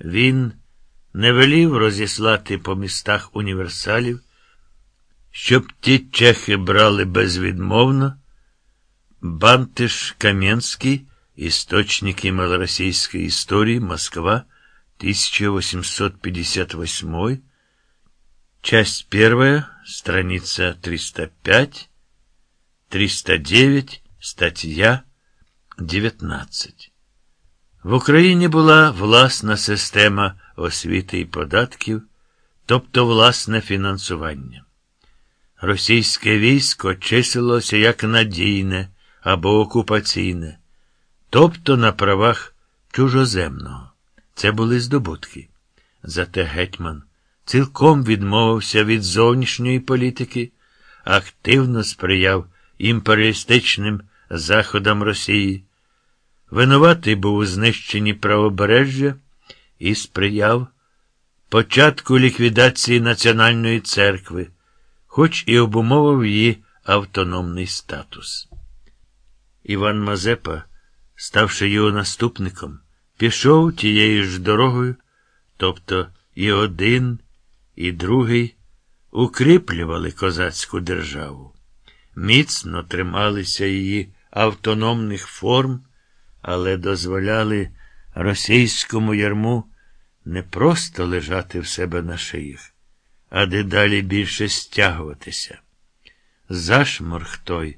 Він не велів розіслати по містах універсалів, щоб ті чехи брали безвідмовно. Бантиш Кам'янський, Істочники малоросійської історії, Москва, 1858, часть первая, страница 305, 309, стаття 19. В Україні була власна система освіти і податків, тобто власне фінансування. Російське військо числилося як надійне або окупаційне, тобто на правах чужоземного. Це були здобутки. Зате гетьман цілком відмовився від зовнішньої політики, активно сприяв імперіалістичним заходам Росії. Винуватий був у знищенні правобережжя і сприяв початку ліквідації Національної церкви, хоч і обумовив її автономний статус. Іван Мазепа, ставши його наступником, пішов тією ж дорогою, тобто і один, і другий укріплювали козацьку державу, міцно трималися її автономних форм, але дозволяли російському ярму не просто лежати в себе на шиях, а дедалі більше стягуватися. Зашморг той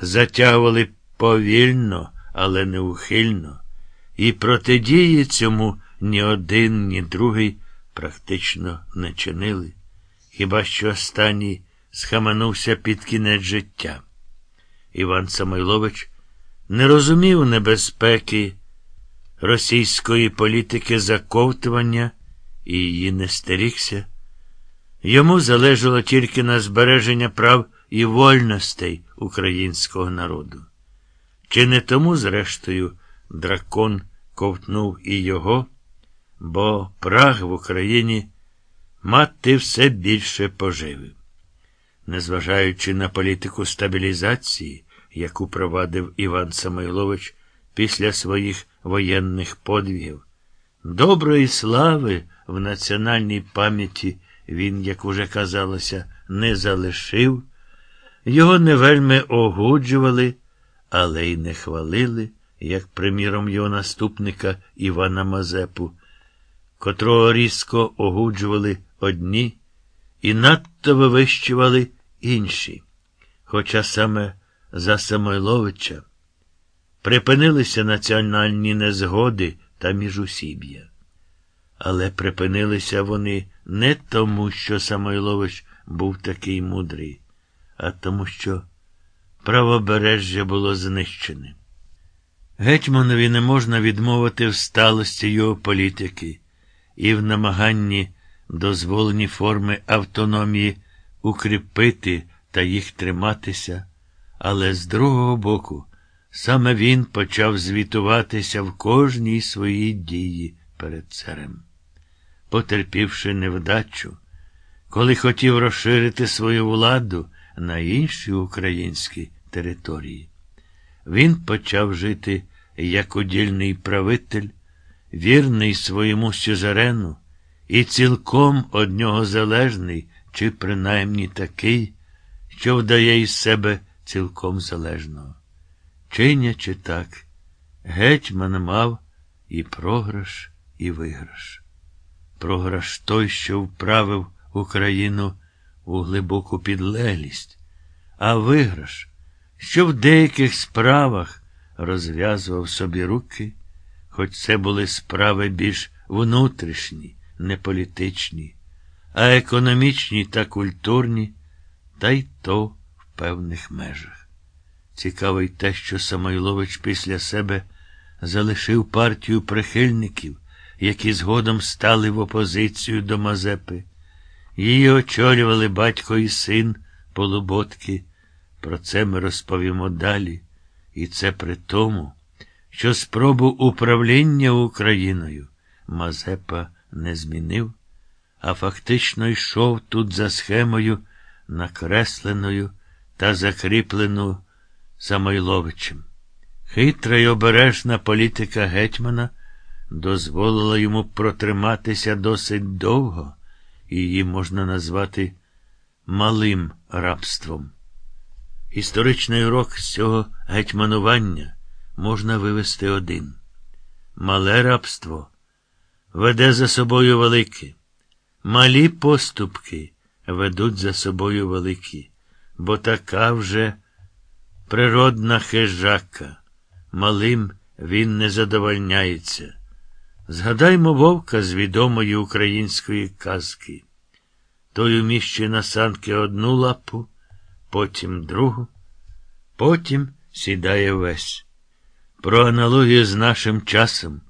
затягували повільно, але неухильно, і протидії цьому ні один, ні другий практично не чинили, хіба що останній схаменувся під кінець життя. Іван Самойлович не розумів небезпеки російської політики заковтування і її не стерігся. Йому залежало тільки на збереження прав і вольностей українського народу. Чи не тому, зрештою, дракон ковтнув і його, бо праг в Україні мати все більше поживи. Незважаючи на політику стабілізації, яку провадив Іван Самойлович після своїх воєнних подвігів, доброї слави в національній пам'яті він, як уже казалося, не залишив, його не вельми огуджували, але й не хвалили, як приміром його наступника Івана Мазепу, котрого різко огуджували одні і надто вивищували інші. Хоча саме за Самойловича припинилися національні незгоди та міжусіб'я. Але припинилися вони не тому, що Самойлович був такий мудрий, а тому, що правобережжя було знищене. Гетьманові не можна відмовити в сталості його політики і в намаганні дозволені форми автономії укріпити та їх триматися, але з другого боку, саме він почав звітуватися в кожній своїй дії перед царем. Потерпівши невдачу, коли хотів розширити свою владу на інші українські території, він почав жити як удільний правитель, вірний своєму сюзерену і цілком од нього залежний, чи принаймні такий, що вдає із себе цілком залежного. Чинячи так, гетьман мав і програш, і виграш. Програш той, що вправив Україну у глибоку підлеглість, а виграш, що в деяких справах розв'язував собі руки, хоч це були справи більш внутрішні, не політичні, а економічні та культурні, та й то певних межах. Цікаво й те, що Самойлович після себе залишив партію прихильників, які згодом стали в опозицію до Мазепи. Її очолювали батько і син Полуботки. Про це ми розповімо далі. І це при тому, що спробу управління Україною Мазепа не змінив, а фактично йшов тут за схемою, накресленою та закріпленою Самойловичем. Хитра й обережна політика гетьмана дозволила йому протриматися досить довго, і її можна назвати малим рабством. Історичний урок з цього гетьманування можна вивести один. Мале рабство веде за собою велике, малі поступки ведуть за собою великі, бо така вже природна хижака. Малим він не задовольняється. Згадаймо вовка з відомої української казки. Той уміщує на санки одну лапу, потім другу, потім сідає весь. Про аналогію з нашим часом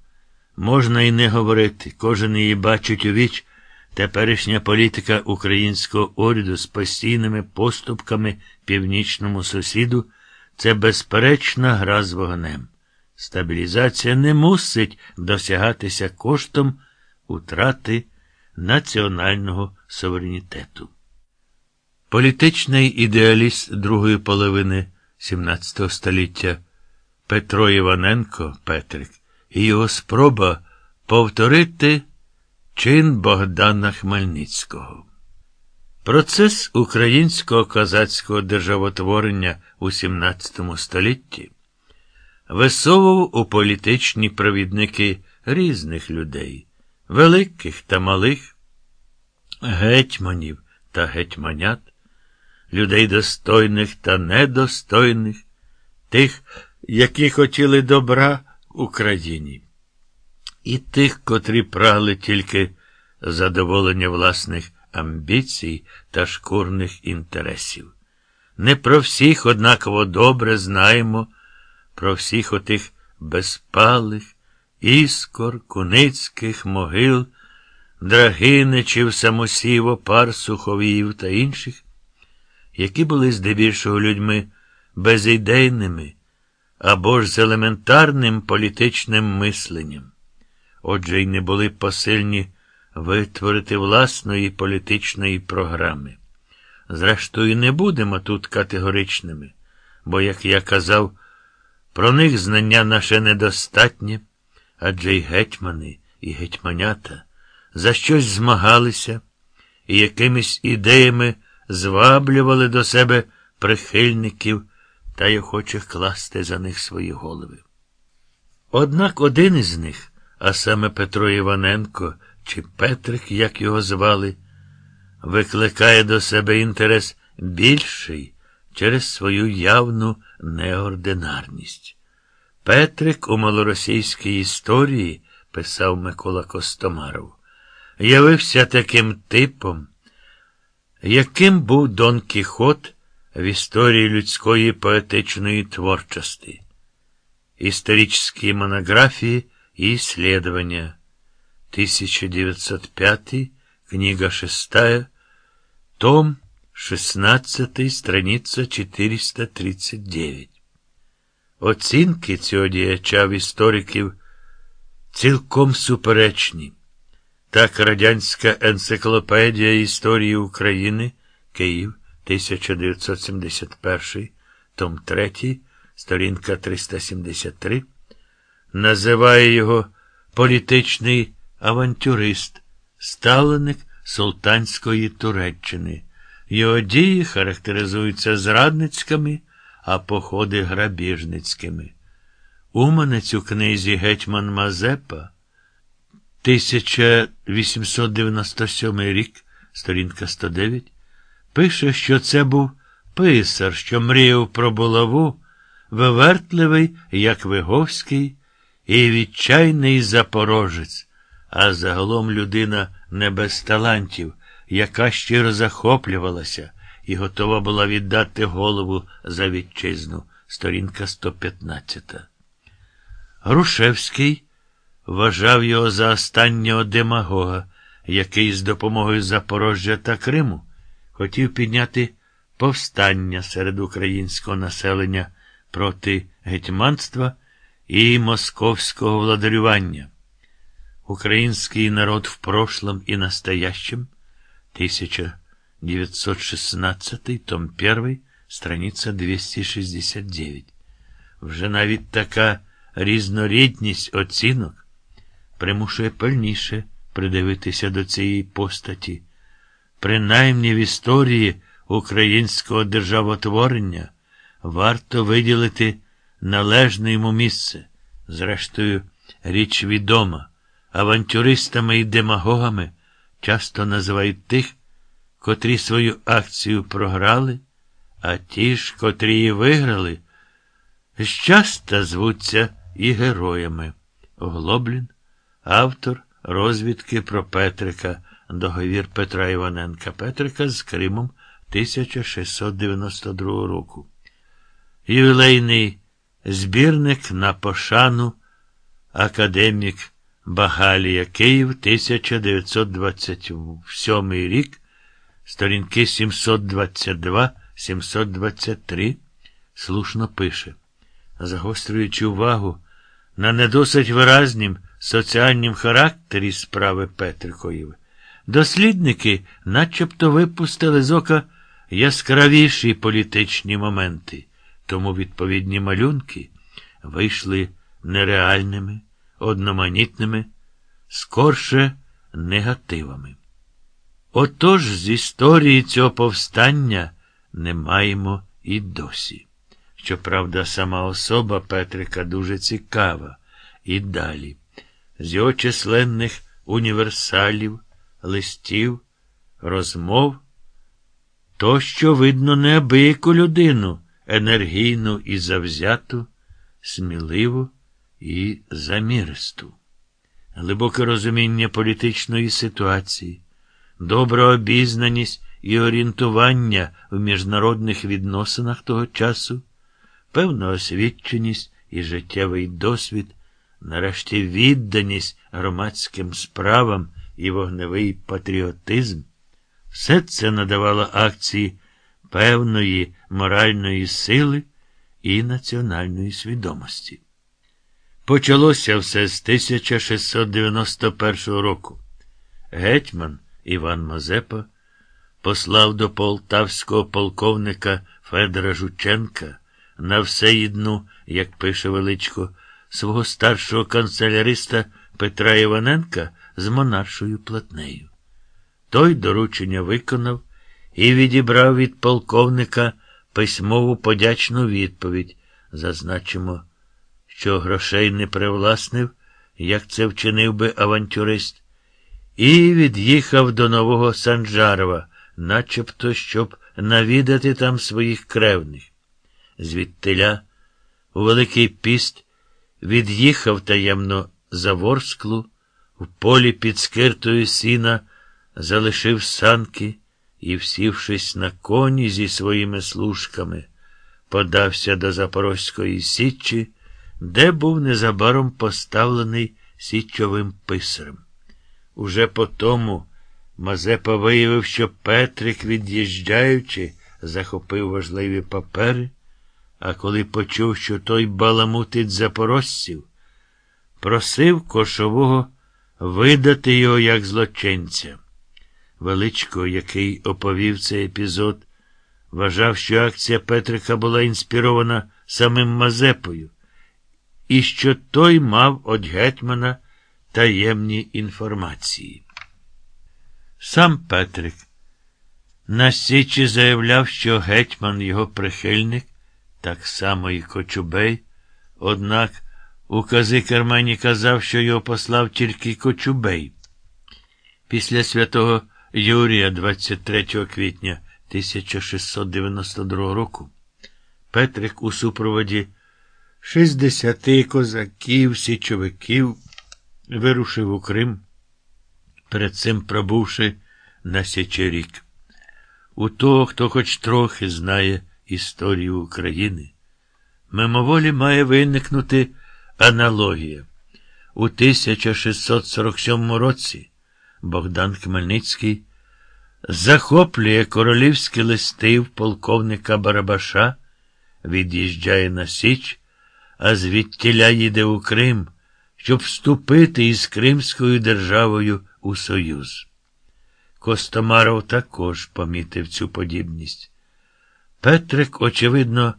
можна і не говорити. Кожен її бачить у віч теперішня політика українського уряду з постійними поступками північному сусіду це безперечна гра з вогнем. Стабілізація не мусить досягатися коштом утрати національного суверенітету. Політичний ідеаліст другої половини XVII століття Петро Іваненко Петрик і його спроба повторити чин Богдана Хмельницького. Процес українського козацького державотворення у XVII столітті висовував у політичні провідники різних людей, великих та малих, гетьманів та гетьманят, людей достойних та недостойних, тих, які хотіли добра Україні, і тих, котрі прагли тільки задоволення власних амбіцій та шкурних інтересів. Не про всіх однаково добре знаємо, про всіх отих безпалих, іскор, куницьких могил, драгиничів, самосів, опар, суховіїв та інших, які були здебільшого людьми безідейними або ж з елементарним політичним мисленням. Отже, й не були посильні витворити власної політичної програми. Зрештою, не будемо тут категоричними, бо, як я казав, про них знання наше недостатнє, адже й гетьмани, і гетьманята за щось змагалися і якимись ідеями зваблювали до себе прихильників та й охочих класти за них свої голови. Однак один із них, а саме Петро Іваненко чи Петрик, як його звали, викликає до себе інтерес більший через свою явну неординарність. Петрик у малоросійській історії, писав Микола Костомаров, явився таким типом, яким був Дон Кіхот в історії людської поетичної творчості, історичні монографії і исследования, 1905, книга 6, том 16, страниця 439. Оцінки цього діяча в істориків цілком суперечні. Так Радянська енциклопедія історії України Київ 1971, том 3, сторінка 373, називає його політичний авантюрист, ставленик Султанської Туреччини. Його дії характеризуються зрадницькими, а походи грабіжницькими. Уманець у книзі Гетьман Мазепа, 1897 рік, сторінка 109, пише, що це був писар, що мріяв про булаву, вивертливий, як Виговський, і відчайний запорожець, а загалом людина не без талантів, яка щиро захоплювалася і готова була віддати голову за вітчизну, сторінка 115. Грушевський вважав його за останнього демагога, який з допомогою Запорожжя та Криму хотів підняти повстання серед українського населення проти гетьманства і московського владарювання. Український народ в прошлом і настоящем 1916, том 1, страниця 269. Вже навіть така різнорідність оцінок примушує пильніше придивитися до цієї постаті. Принаймні в історії українського державотворення варто виділити належне йому місце. Зрештою, річ відома, авантюристами і демагогами часто називають тих, котрі свою акцію програли, а ті ж, котрі її виграли, щаста звуться і героями. Глоблін, автор розвідки про Петрика, договір Петра Іваненка Петрика з Кримом 1692 року. Ювілейний збірник на пошану Академік Багалія Київ 1927 рік, сторінки 722-723, слушно пише, загострюючи увагу на недосить виразнім соціальнім характері справи Петрикової, дослідники начебто випустили з ока яскравіші політичні моменти, тому відповідні малюнки вийшли нереальними, одноманітними, скорше негативами. Отож з історії цього повстання не маємо і досі. Щоправда, сама особа Петрика дуже цікава. І далі. З його численних універсалів, листів, розмов, то, що видно неабияку людину, енергійну і завзяту, сміливу і заміристу. Глибоке розуміння політичної ситуації, добра обізнаність і орієнтування в міжнародних відносинах того часу, певна освіченість і життєвий досвід, нарешті відданість громадським справам і вогневий патріотизм, все це надавало акції певної моральної сили і національної свідомості. Почалося все з 1691 року. Гетьман Іван Мазепа послав до полтавського полковника Федора Жученка на всеїдну, як пише величко, свого старшого канцеляриста Петра Іваненка з монаршою платнею. Той доручення виконав і відібрав від полковника письмову подячну відповідь. Зазначимо, що грошей не привласнив, як це вчинив би авантюрист, і від'їхав до Нового Санджарова, начебто, щоб навідати там своїх кревних. Звідтиля, у Великий піст, від'їхав таємно за Ворсклу, в полі під скиртою сіна, залишив санки і, всівшись на коні зі своїми служками, подався до Запорозької Січі, де був незабаром поставлений січовим писарем. Уже по тому Мазепа виявив, що Петрик, від'їжджаючи, захопив важливі папери, а коли почув, що той баламутить запорожців, просив кошового видати його як злочинця. Величко, який оповів цей епізод, вважав, що акція Петрика була інспірована самим Мазепою, і що той мав від гетьмана таємні інформації. Сам Петрик на Січі заявляв, що гетьман його прихильник, так само і Кочубей, однак у кази Кермені казав, що його послав тільки Кочубей. Після святого Юрія 23 квітня 1692 року Петрик у супроводі 60 козаків, січовиків вирушив у Крим, перед цим пробувши на Січерік. У того, хто хоч трохи знає історію України, мимоволі має виникнути аналогія. У 1647 році Богдан Хмельницький захоплює королівські листи в полковника Барабаша, від'їжджає на Січ, а звідтіля їде у Крим, щоб вступити із Кримською державою у Союз. Костомаров також помітив цю подібність. Петрик, очевидно,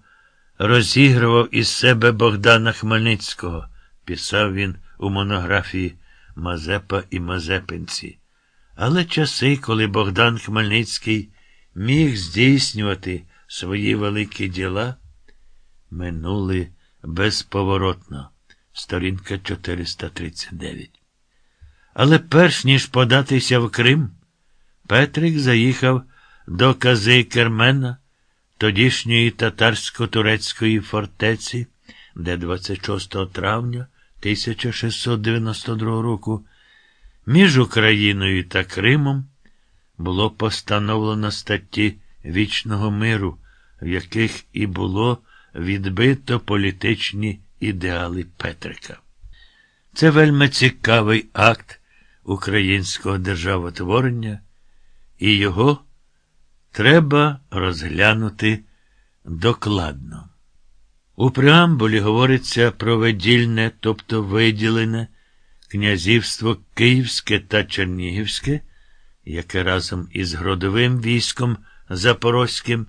розігрував із себе Богдана Хмельницького, писав він у монографії Мазепа і Мазепинці. Але часи, коли Богдан Хмельницький міг здійснювати свої великі діла, минули безповоротно. Сторінка 439. Але перш ніж податися в Крим, Петрик заїхав до Кази Кермена, тодішньої татарсько-турецької фортеці, де 26 травня 1692 року між Україною та Кримом було постановлено статті вічного миру, в яких і було відбито політичні ідеали Петрика. Це вельми цікавий акт українського державотворення, і його треба розглянути докладно. У преамбулі говориться про видільне, тобто виділене князівство Київське та Чернігівське, яке разом із гродовим військом Запорозьким